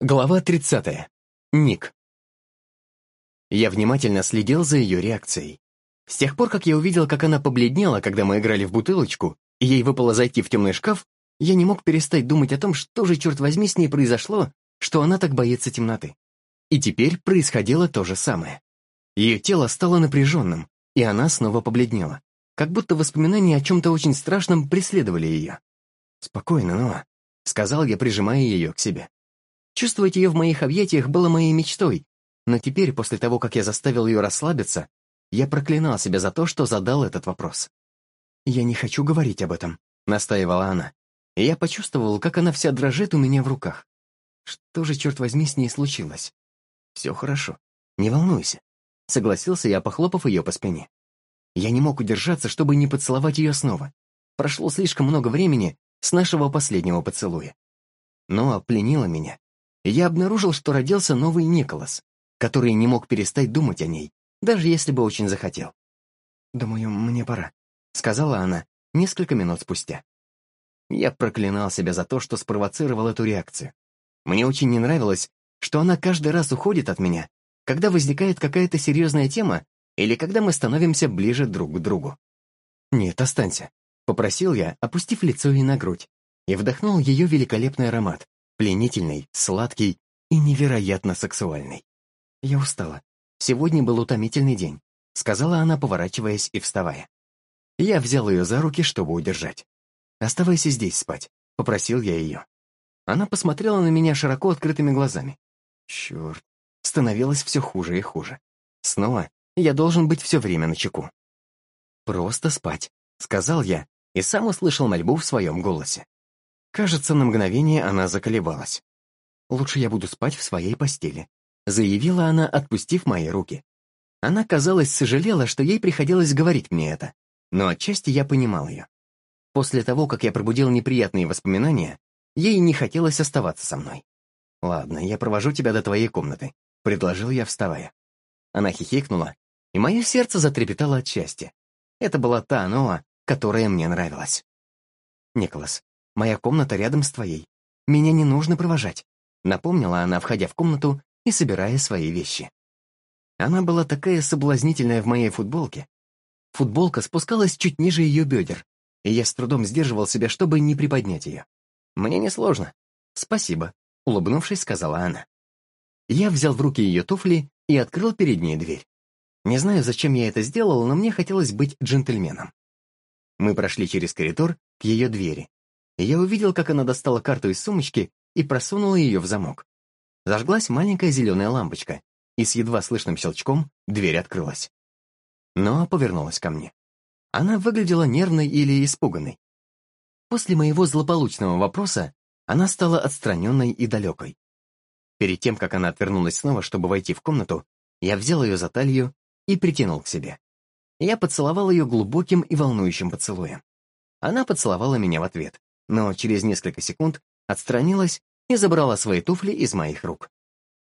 Глава 30. Ник. Я внимательно следил за ее реакцией. С тех пор, как я увидел, как она побледнела, когда мы играли в бутылочку, и ей выпало зайти в темный шкаф, я не мог перестать думать о том, что же, черт возьми, с ней произошло, что она так боится темноты. И теперь происходило то же самое. Ее тело стало напряженным, и она снова побледнела, как будто воспоминания о чем-то очень страшном преследовали ее. «Спокойно, Ноа», — сказал я, прижимая ее к себе. Чувствовать ее в моих объятиях было моей мечтой, но теперь, после того, как я заставил ее расслабиться, я проклинал себя за то, что задал этот вопрос. «Я не хочу говорить об этом», — настаивала она. И я почувствовал, как она вся дрожит у меня в руках. Что же, черт возьми, с ней случилось? «Все хорошо. Не волнуйся», — согласился я, похлопав ее по спине. Я не мог удержаться, чтобы не поцеловать ее снова. Прошло слишком много времени с нашего последнего поцелуя. Но пленила меня, я обнаружил, что родился новый Николас, который не мог перестать думать о ней, даже если бы очень захотел. «Думаю, мне пора», — сказала она несколько минут спустя. Я проклинал себя за то, что спровоцировал эту реакцию. Мне очень не нравилось, что она каждый раз уходит от меня, когда возникает какая-то серьезная тема или когда мы становимся ближе друг к другу. «Нет, останься», — попросил я, опустив лицо ей на грудь, и вдохнул ее великолепный аромат, Пленительный, сладкий и невероятно сексуальный. Я устала. Сегодня был утомительный день, сказала она, поворачиваясь и вставая. Я взял ее за руки, чтобы удержать. «Оставайся здесь спать», — попросил я ее. Она посмотрела на меня широко открытыми глазами. Черт, становилось все хуже и хуже. Снова я должен быть все время на чеку. «Просто спать», — сказал я, и сам услышал мольбу в своем голосе. Кажется, на мгновение она заколебалась. «Лучше я буду спать в своей постели», — заявила она, отпустив мои руки. Она, казалось, сожалела, что ей приходилось говорить мне это, но отчасти я понимал ее. После того, как я пробудил неприятные воспоминания, ей не хотелось оставаться со мной. «Ладно, я провожу тебя до твоей комнаты», — предложил я, вставая. Она хихикнула, и мое сердце затрепетало от счастья. Это была та Ноа, которая мне нравилась. «Николас, Моя комната рядом с твоей. Меня не нужно провожать», — напомнила она, входя в комнату и собирая свои вещи. Она была такая соблазнительная в моей футболке. Футболка спускалась чуть ниже ее бедер, и я с трудом сдерживал себя, чтобы не приподнять ее. «Мне несложно». «Спасибо», — улыбнувшись, сказала она. Я взял в руки ее туфли и открыл перед ней дверь. Не знаю, зачем я это сделал, но мне хотелось быть джентльменом. Мы прошли через коридор к ее двери, я увидел, как она достала карту из сумочки и просунула ее в замок. Зажглась маленькая зеленая лампочка, и с едва слышным щелчком дверь открылась. Но повернулась ко мне. Она выглядела нервной или испуганной. После моего злополучного вопроса она стала отстраненной и далекой. Перед тем, как она отвернулась снова, чтобы войти в комнату, я взял ее за талию и притянул к себе. Я поцеловал ее глубоким и волнующим поцелуем. Она поцеловала меня в ответ но через несколько секунд отстранилась и забрала свои туфли из моих рук.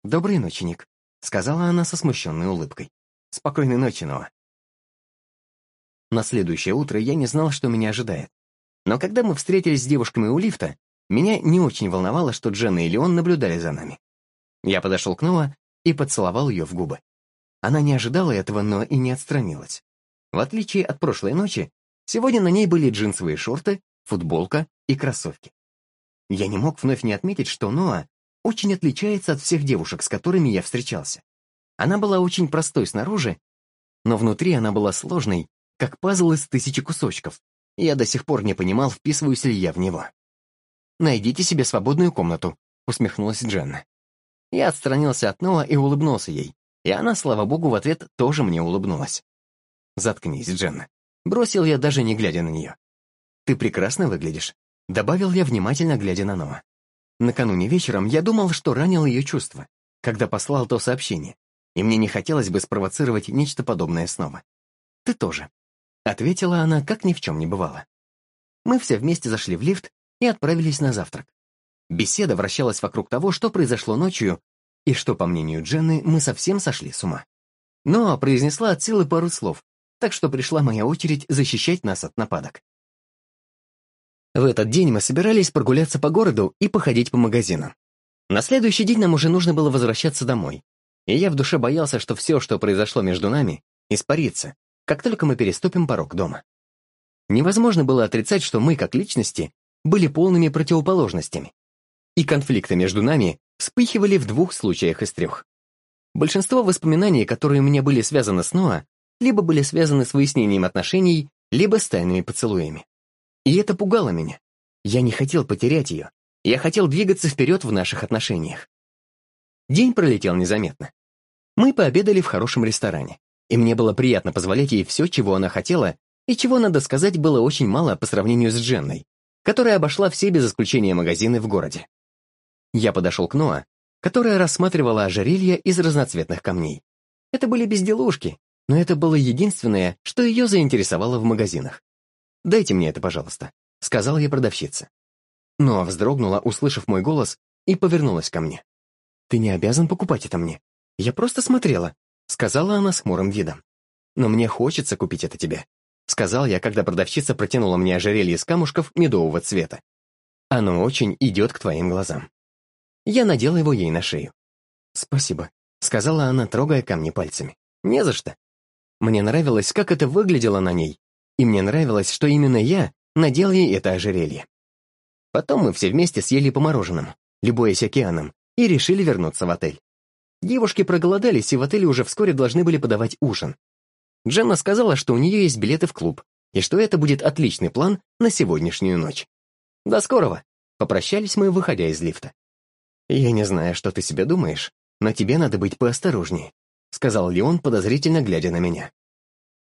«Доброй ночи, Ник», — сказала она со смущенной улыбкой. «Спокойной ночи, Ноа». На следующее утро я не знал, что меня ожидает. Но когда мы встретились с девушками у лифта, меня не очень волновало, что Дженна и Леон наблюдали за нами. Я подошел к Ноа и поцеловал ее в губы. Она не ожидала этого, но и не отстранилась. В отличие от прошлой ночи, сегодня на ней были джинсовые шорты, футболка и кроссовки. Я не мог вновь не отметить, что Ноа очень отличается от всех девушек, с которыми я встречался. Она была очень простой снаружи, но внутри она была сложной, как пазл из тысячи кусочков, я до сих пор не понимал, вписываюсь ли я в него. «Найдите себе свободную комнату», — усмехнулась Дженна. Я отстранился от Ноа и улыбнулся ей, и она, слава богу, в ответ тоже мне улыбнулась. «Заткнись, Дженна», — бросил я, даже не глядя на нее. «Ты прекрасно выглядишь», Добавил я, внимательно глядя на Ноа. Накануне вечером я думал, что ранил ее чувства, когда послал то сообщение, и мне не хотелось бы спровоцировать нечто подобное снова. «Ты тоже», — ответила она, как ни в чем не бывало. Мы все вместе зашли в лифт и отправились на завтрак. Беседа вращалась вокруг того, что произошло ночью, и что, по мнению Дженны, мы совсем сошли с ума. Но произнесла от силы пару слов, так что пришла моя очередь защищать нас от нападок. В этот день мы собирались прогуляться по городу и походить по магазинам. На следующий день нам уже нужно было возвращаться домой, и я в душе боялся, что все, что произошло между нами, испарится, как только мы переступим порог дома. Невозможно было отрицать, что мы, как личности, были полными противоположностями, и конфликты между нами вспыхивали в двух случаях из трех. Большинство воспоминаний, которые у меня были связаны с Ноа, либо были связаны с выяснением отношений, либо с тайными поцелуями. И это пугало меня. Я не хотел потерять ее. Я хотел двигаться вперед в наших отношениях. День пролетел незаметно. Мы пообедали в хорошем ресторане, и мне было приятно позволять ей все, чего она хотела, и чего, надо сказать, было очень мало по сравнению с Дженной, которая обошла все без исключения магазины в городе. Я подошел к Ноа, которая рассматривала ожерелья из разноцветных камней. Это были безделушки, но это было единственное, что ее заинтересовало в магазинах. «Дайте мне это, пожалуйста», — сказала я продавщице. Ноа вздрогнула, услышав мой голос, и повернулась ко мне. «Ты не обязан покупать это мне. Я просто смотрела», — сказала она с хмурым видом. «Но мне хочется купить это тебе», — сказал я, когда продавщица протянула мне ожерелье из камушков медового цвета. «Оно очень идет к твоим глазам». Я надела его ей на шею. «Спасибо», — сказала она, трогая камни пальцами. «Не за что». Мне нравилось, как это выглядело на ней, и мне нравилось, что именно я надел ей это ожерелье. Потом мы все вместе съели по мороженому, любуясь океаном, и решили вернуться в отель. Девушки проголодались, и в отеле уже вскоре должны были подавать ужин. Дженна сказала, что у нее есть билеты в клуб, и что это будет отличный план на сегодняшнюю ночь. «До скорого!» — попрощались мы, выходя из лифта. «Я не знаю, что ты себе думаешь, но тебе надо быть поосторожнее», сказал Леон, подозрительно глядя на меня.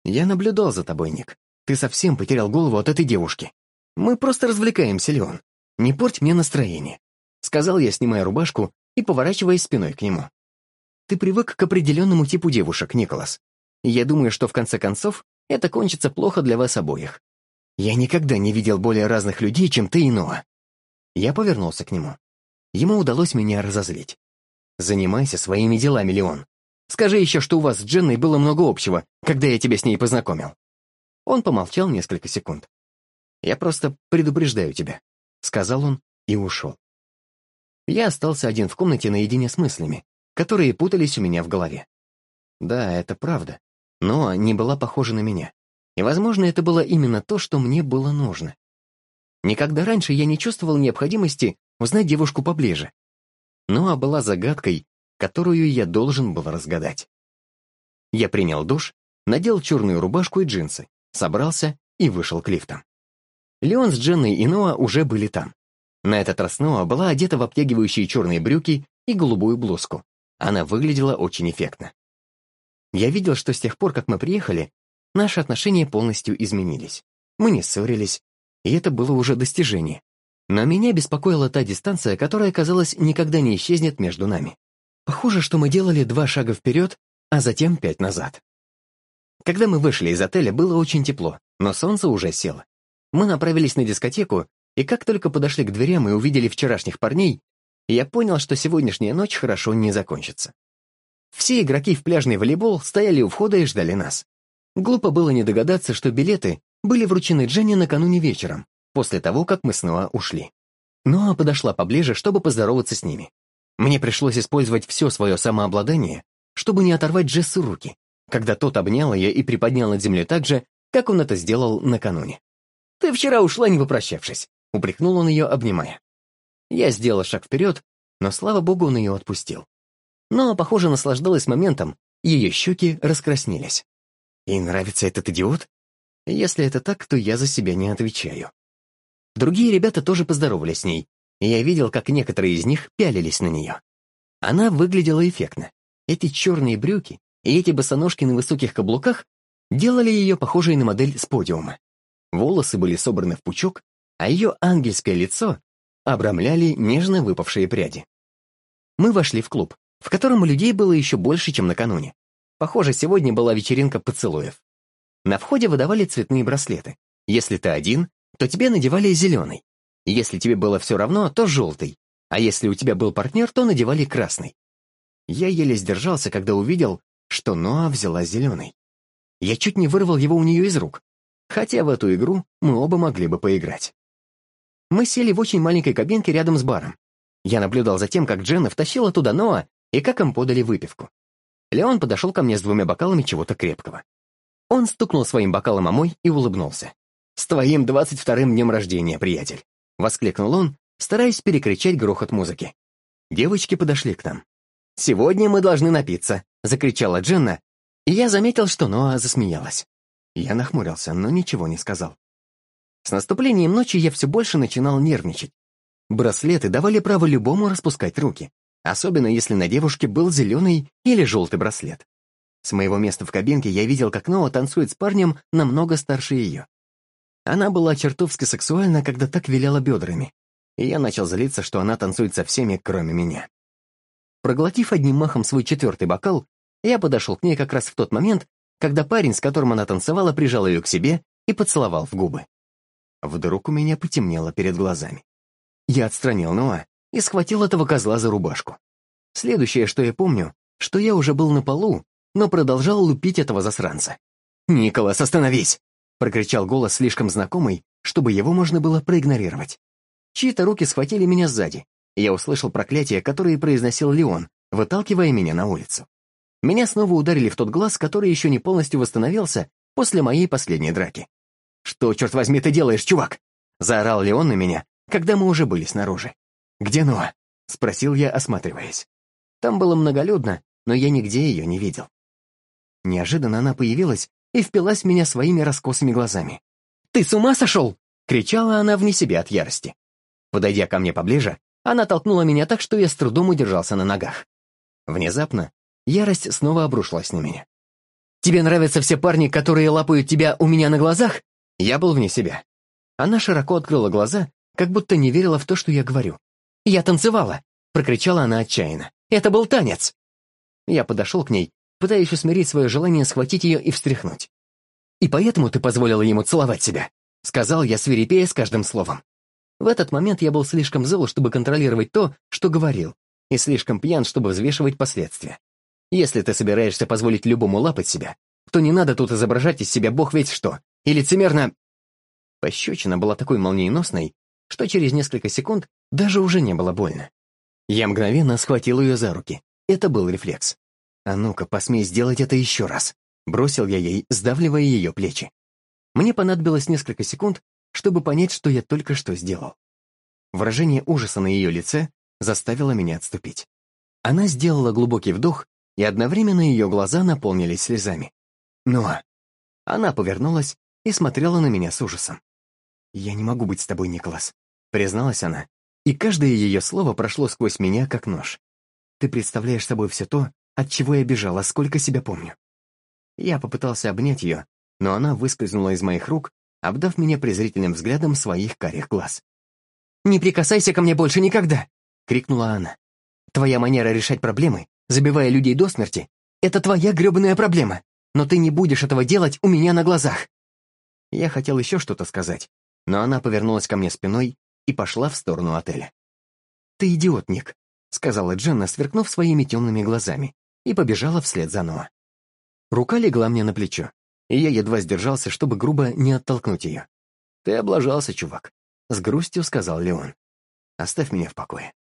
«Я наблюдал за тобой, Ник. Ты совсем потерял голову от этой девушки. Мы просто развлекаемся, Леон. Не порть мне настроение», сказал я, снимая рубашку и поворачиваясь спиной к нему. «Ты привык к определенному типу девушек, Николас. я думаю, что в конце концов это кончится плохо для вас обоих. Я никогда не видел более разных людей, чем ты и Ноа». Я повернулся к нему. Ему удалось меня разозлить. «Занимайся своими делами, Леон. Скажи еще, что у вас с Дженной было много общего, когда я тебя с ней познакомил». Он помолчал несколько секунд. «Я просто предупреждаю тебя», — сказал он и ушел. Я остался один в комнате наедине с мыслями, которые путались у меня в голове. Да, это правда, но не была похожа на меня. И, возможно, это было именно то, что мне было нужно. Никогда раньше я не чувствовал необходимости узнать девушку поближе. Ноа была загадкой, которую я должен был разгадать. Я принял душ, надел черную рубашку и джинсы, собрался и вышел к лифтам. Леон с Дженной и Ноа уже были там. На этот раз Ноа была одета в обтягивающие черные брюки и голубую блузку. Она выглядела очень эффектно. Я видел, что с тех пор, как мы приехали, наши отношения полностью изменились. Мы не ссорились, и это было уже достижение. Но меня беспокоила та дистанция, которая, казалось, никогда не исчезнет между нами. Похоже, что мы делали два шага вперед, а затем пять назад. Когда мы вышли из отеля, было очень тепло, но солнце уже село. Мы направились на дискотеку, и как только подошли к дверям и увидели вчерашних парней, я понял, что сегодняшняя ночь хорошо не закончится. Все игроки в пляжный волейбол стояли у входа и ждали нас. Глупо было не догадаться, что билеты были вручены Дженни накануне вечером, после того, как мы снова ушли. Ноа подошла поближе, чтобы поздороваться с ними. Мне пришлось использовать все свое самообладание, чтобы не оторвать Джессу руки, когда тот обнял ее и приподнял над землей так же, как он это сделал накануне. «Ты вчера ушла, не попрощавшись», — упрекнул он ее, обнимая. Я сделал шаг вперед, но, слава богу, он ее отпустил. Но, похоже, наслаждалась моментом, ее щеки раскраснелись. Ей нравится этот идиот? Если это так, то я за себя не отвечаю. Другие ребята тоже поздоровались с ней, и я видел, как некоторые из них пялились на нее. Она выглядела эффектно. Эти черные брюки и эти босоножки на высоких каблуках делали ее похожей на модель с подиума. Волосы были собраны в пучок, а ее ангельское лицо обрамляли нежно выпавшие пряди. Мы вошли в клуб, в котором людей было еще больше, чем накануне. Похоже, сегодня была вечеринка поцелуев. На входе выдавали цветные браслеты. Если ты один, то тебе надевали зеленый. Если тебе было все равно, то желтый. А если у тебя был партнер, то надевали красный. Я еле сдержался, когда увидел, что Ноа взяла зеленый. Я чуть не вырвал его у нее из рук. Хотя в эту игру мы оба могли бы поиграть. Мы сели в очень маленькой кабинке рядом с баром. Я наблюдал за тем, как Дженна втащила туда Ноа и как им подали выпивку. Леон подошел ко мне с двумя бокалами чего-то крепкого. Он стукнул своим бокалом о мой и улыбнулся. «С твоим двадцать вторым днем рождения, приятель!» — воскликнул он, стараясь перекричать грохот музыки. Девочки подошли к нам. «Сегодня мы должны напиться!» — закричала Дженна, и я заметил, что Ноа засмеялась. Я нахмурился, но ничего не сказал. С наступлением ночи я все больше начинал нервничать. Браслеты давали право любому распускать руки, особенно если на девушке был зеленый или желтый браслет. С моего места в кабинке я видел, как Ноа танцует с парнем намного старше ее. Она была чертовски сексуальна, когда так виляла бедрами, и я начал злиться, что она танцует со всеми, кроме меня. Проглотив одним махом свой четвертый бокал, я подошел к ней как раз в тот момент, когда парень, с которым она танцевала, прижал ее к себе и поцеловал в губы. Вдруг у меня потемнело перед глазами. Я отстранил Ноа и схватил этого козла за рубашку. Следующее, что я помню, что я уже был на полу, но продолжал лупить этого засранца. «Николас, остановись!» — прокричал голос слишком знакомый, чтобы его можно было проигнорировать. Чьи-то руки схватили меня сзади, я услышал проклятие, которое произносил Леон, выталкивая меня на улицу. Меня снова ударили в тот глаз, который еще не полностью восстановился после моей последней драки. «Что, черт возьми, ты делаешь, чувак?» — заорал Леон на меня, когда мы уже были снаружи. «Где Ноа?» — спросил я, осматриваясь. Там было многолюдно, но я нигде ее не видел. Неожиданно она появилась и впилась в меня своими раскосыми глазами. «Ты с ума сошел?» — кричала она вне себя от ярости. Подойдя ко мне поближе, она толкнула меня так, что я с трудом удержался на ногах. Внезапно ярость снова обрушилась на меня. «Тебе нравятся все парни, которые лапают тебя у меня на глазах?» Я был вне себя. Она широко открыла глаза, как будто не верила в то, что я говорю. «Я танцевала!» — прокричала она отчаянно. «Это был танец!» Я подошел к ней, пытаясь усмирить свое желание схватить ее и встряхнуть. «И поэтому ты позволила ему целовать себя?» — сказал я, свирепея с каждым словом. В этот момент я был слишком зол, чтобы контролировать то, что говорил, и слишком пьян, чтобы взвешивать последствия. Если ты собираешься позволить любому лапать себя, то не надо тут изображать из себя бог ведь что, и лицемерно... Пощечина была такой молниеносной, что через несколько секунд даже уже не было больно. Я мгновенно схватил ее за руки. Это был рефлекс. «А ну-ка, посмей сделать это еще раз!» Бросил я ей, сдавливая ее плечи. Мне понадобилось несколько секунд, чтобы понять, что я только что сделал. Выражение ужаса на ее лице заставило меня отступить. Она сделала глубокий вдох, и одновременно ее глаза наполнились слезами. «Ну а...» Она повернулась и смотрела на меня с ужасом. «Я не могу быть с тобой, Николас», — призналась она, и каждое ее слово прошло сквозь меня, как нож. «Ты представляешь собой все то, от чего я бежала, сколько себя помню». Я попытался обнять ее, но она выскользнула из моих рук, обдав меня презрительным взглядом своих карих глаз. «Не прикасайся ко мне больше никогда!» — крикнула она. «Твоя манера решать проблемы, забивая людей до смерти, это твоя гребаная проблема, но ты не будешь этого делать у меня на глазах!» Я хотел еще что-то сказать, но она повернулась ко мне спиной и пошла в сторону отеля. «Ты идиот, Ник», — сказала Дженна, сверкнув своими темными глазами, и побежала вслед за Ноа. Рука легла мне на плечо, и я едва сдержался, чтобы грубо не оттолкнуть ее. «Ты облажался, чувак», — с грустью сказал Леон. «Оставь меня в покое».